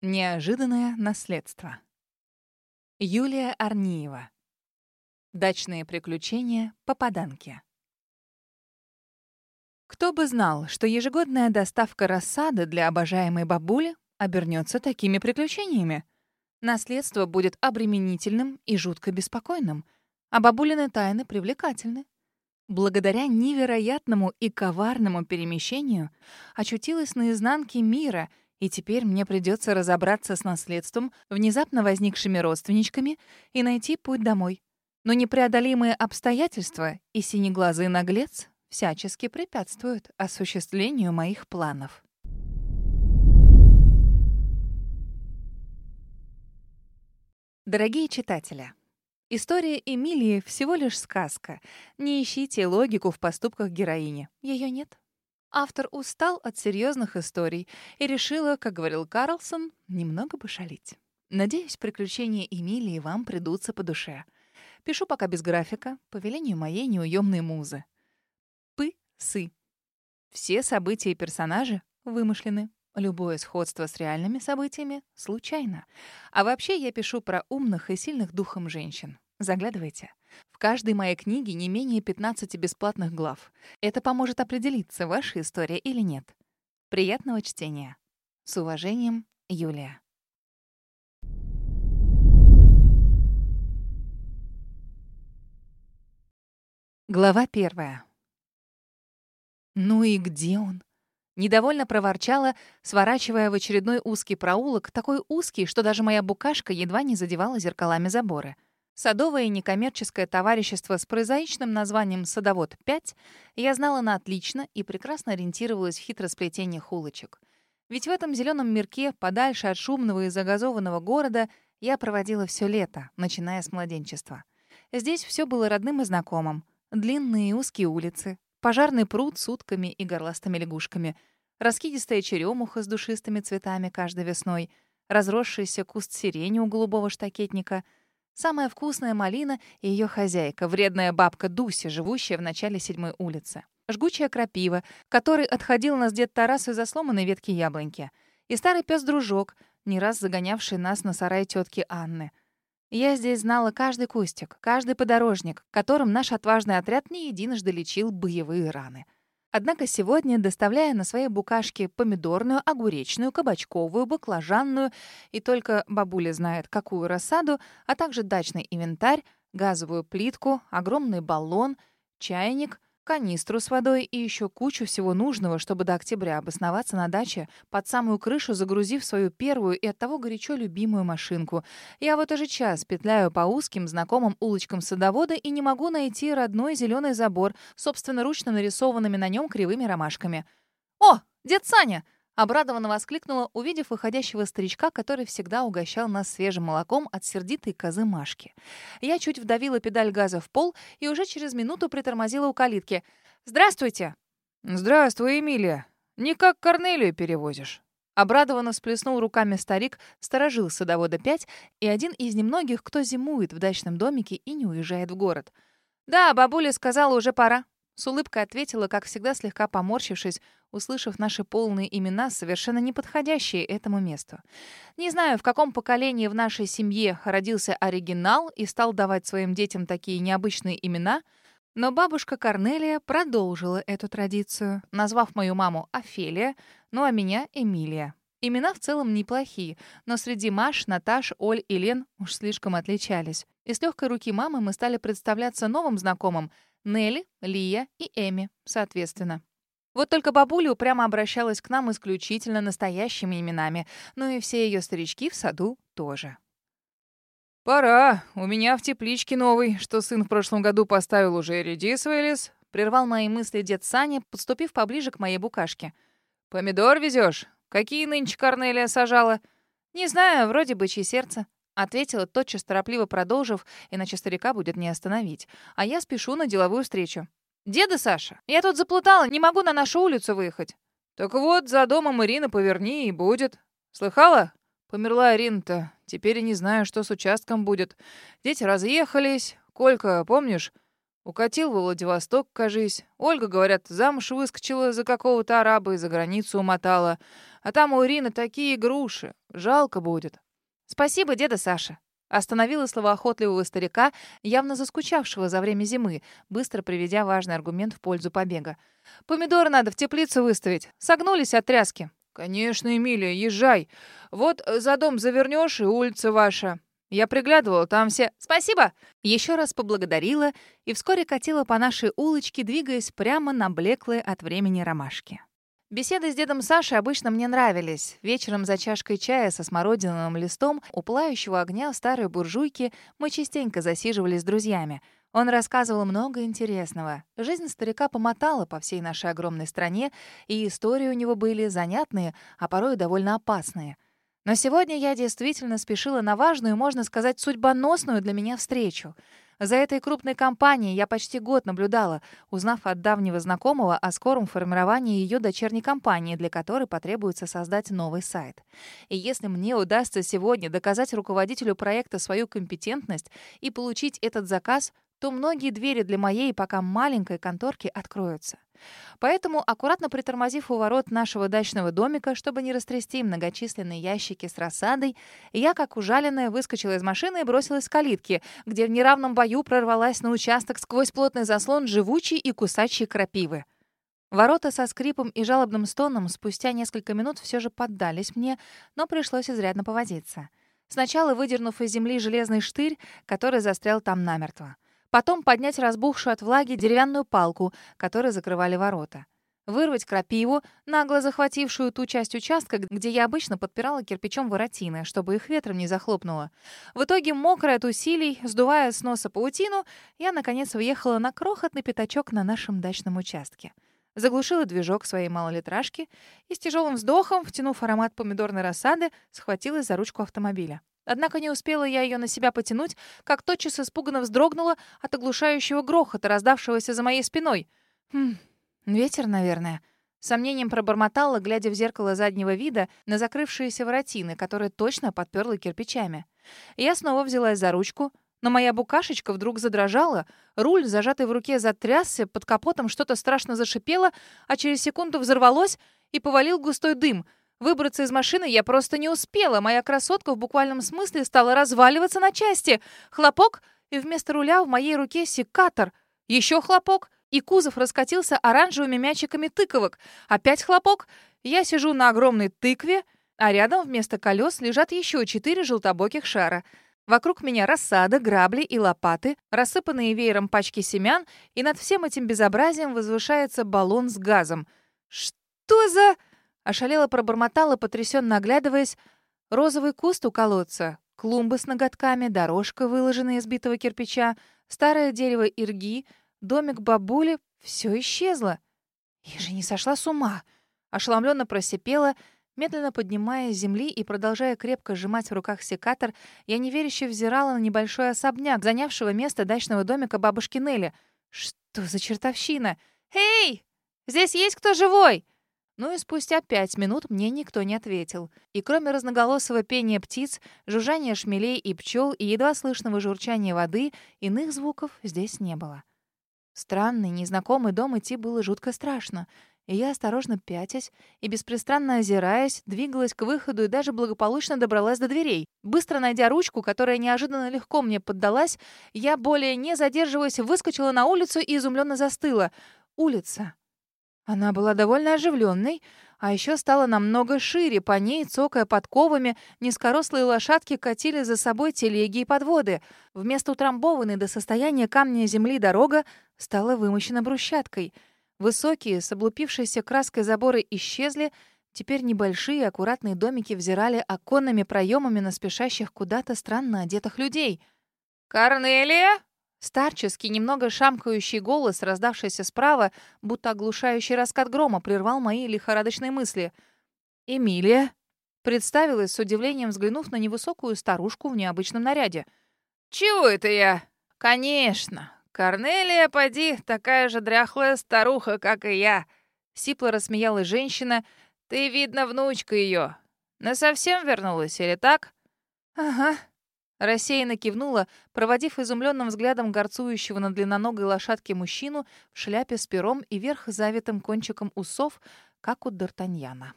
Неожиданное наследство. Юлия Арниева. Дачные приключения попаданки. Кто бы знал, что ежегодная доставка рассады для обожаемой бабули обернется такими приключениями. Наследство будет обременительным и жутко беспокойным, а бабулины тайны привлекательны. Благодаря невероятному и коварному перемещению очутилась на изнанке мира — и теперь мне придется разобраться с наследством, внезапно возникшими родственничками и найти путь домой. Но непреодолимые обстоятельства и синеглазый наглец всячески препятствуют осуществлению моих планов. Дорогие читатели, история Эмилии всего лишь сказка. Не ищите логику в поступках героини. Ее нет. Автор устал от серьезных историй и решила, как говорил Карлсон, немного пошалить. Надеюсь, приключения Эмилии вам придутся по душе. Пишу пока без графика, по велению моей неуемной музы. Пы-сы. Все события и персонажи вымышлены. Любое сходство с реальными событиями случайно. А вообще я пишу про умных и сильных духом женщин. Заглядывайте. В каждой моей книге не менее 15 бесплатных глав. Это поможет определиться, ваша история или нет. Приятного чтения. С уважением, Юлия. Глава первая. «Ну и где он?» Недовольно проворчала, сворачивая в очередной узкий проулок, такой узкий, что даже моя букашка едва не задевала зеркалами забора. Садовое некоммерческое товарищество с прозаичным названием «Садовод-5» я знала на отлично и прекрасно ориентировалась в хитросплетениях улочек. Ведь в этом зеленом мирке, подальше от шумного и загазованного города, я проводила все лето, начиная с младенчества. Здесь все было родным и знакомым. Длинные и узкие улицы, пожарный пруд с утками и горластыми лягушками, раскидистая черемуха с душистыми цветами каждой весной, разросшийся куст сирени у голубого штакетника — Самая вкусная малина и ее хозяйка, вредная бабка Дуся, живущая в начале седьмой улицы. Жгучая крапива, который отходил нас дед Тарас из-за сломанной ветки яблоньки. И старый пес-дружок, не раз загонявший нас на сарай тетки Анны. Я здесь знала каждый кустик, каждый подорожник, которым наш отважный отряд не единожды лечил боевые раны. Однако сегодня, доставляя на своей букашке помидорную, огуречную, кабачковую, баклажанную и только бабуля знает, какую рассаду, а также дачный инвентарь, газовую плитку, огромный баллон, чайник — канистру с водой и еще кучу всего нужного, чтобы до октября обосноваться на даче, под самую крышу загрузив свою первую и оттого горячо любимую машинку. Я вот уже час петляю по узким знакомым улочкам садовода и не могу найти родной зеленый забор, собственноручно нарисованными на нем кривыми ромашками. «О, дед Саня!» Обрадованно воскликнула, увидев выходящего старичка, который всегда угощал нас свежим молоком от сердитой козы Машки. Я чуть вдавила педаль газа в пол и уже через минуту притормозила у калитки. «Здравствуйте!» «Здравствуй, Эмилия. Не как Корнелию перевозишь». Обрадованно всплеснул руками старик, сторожил садовода пять и один из немногих, кто зимует в дачном домике и не уезжает в город. «Да, бабуля сказала, уже пора». С улыбкой ответила, как всегда слегка поморщившись, услышав наши полные имена, совершенно неподходящие этому месту. Не знаю, в каком поколении в нашей семье родился оригинал и стал давать своим детям такие необычные имена, но бабушка Корнелия продолжила эту традицию, назвав мою маму Офелия, ну а меня Эмилия. Имена в целом неплохие, но среди Маш, Наташ, Оль и Лен уж слишком отличались. И с легкой руки мамы мы стали представляться новым знакомым — Нелли, Лия и Эми, соответственно. Вот только бабуля упрямо обращалась к нам исключительно настоящими именами, ну и все ее старички в саду тоже. «Пора. У меня в тепличке новый, что сын в прошлом году поставил уже редис вылез», — прервал мои мысли дед Саня, подступив поближе к моей букашке. «Помидор везешь? Какие нынче Корнелия сажала?» «Не знаю, вроде бычье сердце». Ответила, тотчас торопливо продолжив, иначе старика будет не остановить. А я спешу на деловую встречу. «Деда Саша, я тут заплутала, не могу на нашу улицу выехать». «Так вот, за домом Ирина поверни и будет. Слыхала? Померла Ирина-то. Теперь и не знаю, что с участком будет. Дети разъехались. Колька, помнишь? Укатил во Владивосток, кажись. Ольга, говорят, замуж выскочила за какого-то араба и за границу умотала. А там у Ирины такие груши. Жалко будет. Спасибо, деда Саша. Остановила словоохотливого старика, явно заскучавшего за время зимы, быстро приведя важный аргумент в пользу побега. «Помидоры надо в теплицу выставить. Согнулись от тряски». «Конечно, Эмилия, езжай. Вот за дом завернешь, и улица ваша. Я приглядывала, там все... Спасибо! Еще раз поблагодарила и вскоре катила по нашей улочке, двигаясь прямо на блеклые от времени ромашки. Беседы с дедом Сашей обычно мне нравились. Вечером за чашкой чая со смородиновым листом у пылающего огня старой буржуйки мы частенько засиживались с друзьями. Он рассказывал много интересного. Жизнь старика помотала по всей нашей огромной стране, и истории у него были занятные, а порой довольно опасные — но сегодня я действительно спешила на важную, можно сказать, судьбоносную для меня встречу. За этой крупной компанией я почти год наблюдала, узнав от давнего знакомого о скором формировании ее дочерней компании, для которой потребуется создать новый сайт. И если мне удастся сегодня доказать руководителю проекта свою компетентность и получить этот заказ, то многие двери для моей пока маленькой конторки откроются. Поэтому, аккуратно притормозив у ворот нашего дачного домика, чтобы не растрясти многочисленные ящики с рассадой, я, как ужаленная, выскочила из машины и бросилась к калитке, где в неравном бою прорвалась на участок сквозь плотный заслон живучей и кусачей крапивы. Ворота со скрипом и жалобным стоном спустя несколько минут все же поддались мне, но пришлось изрядно повозиться. Сначала выдернув из земли железный штырь, который застрял там намертво. Потом поднять разбухшую от влаги деревянную палку, которой закрывали ворота. Вырвать крапиву, нагло захватившую ту часть участка, где я обычно подпирала кирпичом воротины, чтобы их ветром не захлопнуло. В итоге, мокрая от усилий, сдувая с носа паутину, я, наконец, въехала на крохотный пятачок на нашем дачном участке. Заглушила движок своей малолитражки и с тяжелым вздохом, втянув аромат помидорной рассады, схватилась за ручку автомобиля. Однако не успела я ее на себя потянуть, как тотчас испуганно вздрогнула от оглушающего грохота, раздавшегося за моей спиной. Хм, ветер, наверное. Сомнением пробормотала, глядя в зеркало заднего вида на закрывшиеся воротины, которые точно подперла кирпичами. Я снова взялась за ручку, но моя букашечка вдруг задрожала, руль, зажатый в руке, затрясся, под капотом что-то страшно зашипело, а через секунду взорвалось и повалил густой дым — Выбраться из машины я просто не успела. Моя красотка в буквальном смысле стала разваливаться на части. Хлопок, и вместо руля в моей руке секатор. Еще хлопок, и кузов раскатился оранжевыми мячиками тыковок. Опять хлопок. Я сижу на огромной тыкве, а рядом вместо колес лежат еще четыре желтобоких шара. Вокруг меня рассада, грабли и лопаты, рассыпанные веером пачки семян, и над всем этим безобразием возвышается баллон с газом. Что за... Ошалела пробормотала, потрясенно оглядываясь. Розовый куст у колодца, клумбы с ноготками, дорожка, выложенная из битого кирпича, старое дерево ирги, домик бабули — все исчезло. Я же не сошла с ума. Ошеломленно просипела, медленно поднимаясь с земли и продолжая крепко сжимать в руках секатор, я неверяще взирала на небольшой особняк, занявшего место дачного домика бабушки Нелли. Что за чертовщина? «Эй! Здесь есть кто живой?» Ну и спустя пять минут мне никто не ответил. И кроме разноголосого пения птиц, жужжания шмелей и пчел и едва слышного журчания воды, иных звуков здесь не было. Странный, незнакомый дом идти было жутко страшно, и я, осторожно пятясь и беспристрастно озираясь, двигалась к выходу и даже благополучно добралась до дверей. Быстро найдя ручку, которая неожиданно легко мне поддалась, я, более не задерживаясь, выскочила на улицу и изумленно застыла. Улица. Она была довольно оживленной, а еще стала намного шире, по ней, цокая подковами, низкорослые лошадки катили за собой телеги и подводы. Вместо утрамбованной до состояния камня земли дорога стала вымощена брусчаткой. Высокие, с облупившейся краской заборы исчезли, теперь небольшие аккуратные домики взирали оконными проемами на спешащих куда-то странно одетых людей. «Корнелия!» Старческий, немного шамкающий голос, раздавшийся справа, будто оглушающий раскат грома, прервал мои лихорадочные мысли. «Эмилия?» Представилась с удивлением, взглянув на невысокую старушку в необычном наряде. «Чего это я?» «Конечно. Корнелия, поди, такая же дряхлая старуха, как и я». Сипло рассмеялась женщина. «Ты, видно, внучка ее. совсем вернулась, или так?» «Ага», Рассеянно кивнула, проводив изумленным взглядом горцующего на длинноногой лошадке мужчину в шляпе с пером и верх завитым кончиком усов, как у Д'Артаньяна.